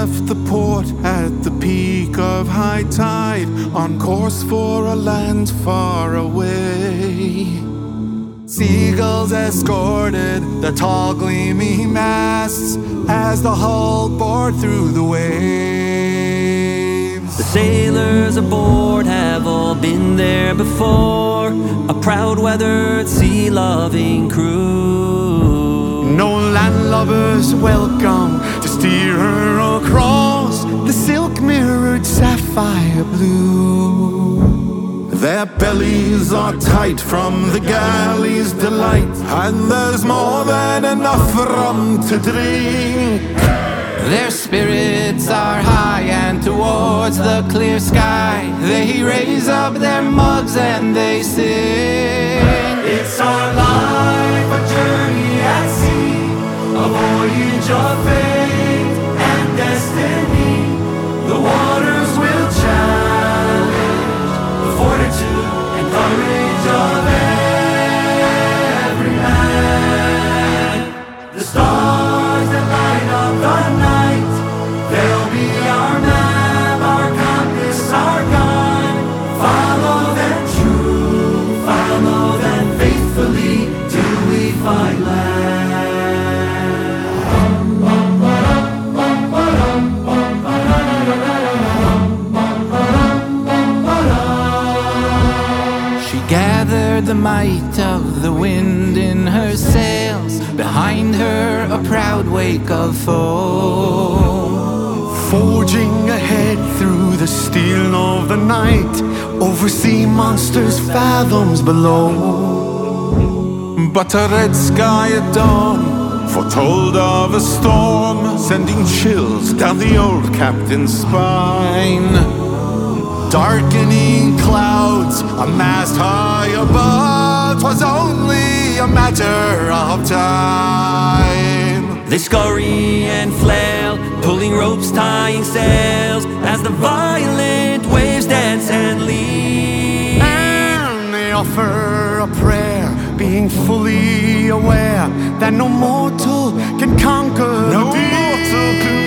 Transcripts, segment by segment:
left the port at the peak of high tide, on course for a land far away. Seagulls escorted the tall gleaming masts as the hull bore through the waves. The sailors aboard have all been there before, a proud weathered sea loving crew. No landlubbers welcome to steer her mirrored sapphire blue. Their bellies are tight from the galley's delight, and there's more than enough rum to drink. Their spirits are high, and towards the clear sky, they raise up their mugs and they sing. It's our life, gathered the might of the wind in her sails, behind her a proud wake of foam. Forging ahead through the steel of the night, over sea monsters fathoms below. But a red sky at dawn foretold of a storm, sending chills down the old captain's spine. Darkening clouds amassed high above 'twas only a matter of time. They scurry and flail, pulling ropes, tying sails, as the violent waves dance and leap. And they offer a prayer, being fully aware that no mortal can conquer no mortal can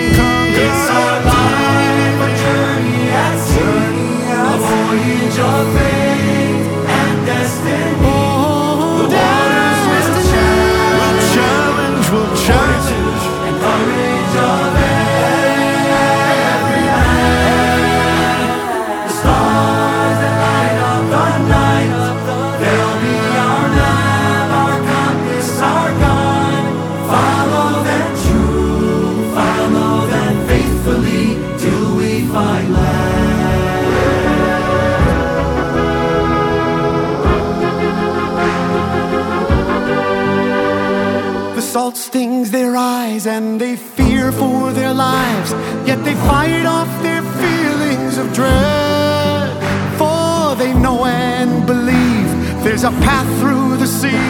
Salt stings their eyes and they fear for their lives, yet they fight off their feelings of dread. For they know and believe there's a path through the sea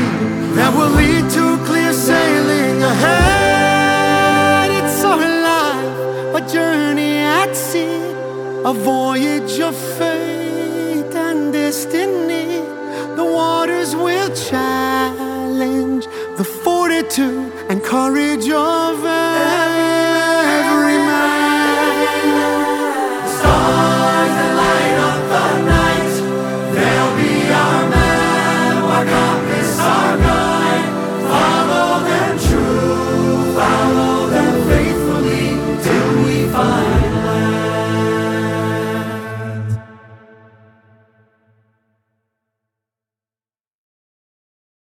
that will lead to clear sailing ahead. It's our life, a journey at sea, a voyage of faith. to encourage your